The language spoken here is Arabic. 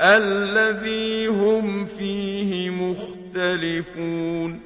الَّذِي هُمْ فِيهِ مُخْتَلِفُونَ